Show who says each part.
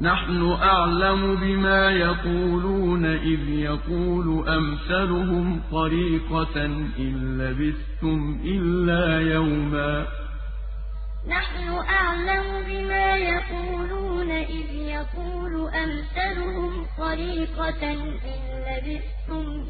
Speaker 1: نَّحْنُ أَعْلَمُ بِمَا يَقُولُونَ إِذْ يَقُولُ أَمْثَلُهُمْ طَرِيقَةً إِن لَّبِثْتُمْ إِلَّا يَوْمًا.
Speaker 2: نَّحْنُ أَعْلَمُ بِمَا يَقُولُونَ إِذْ يَقُولُ أَمْثَلُهُمْ طَرِيقَةً إِن لَّبِثْتُمْ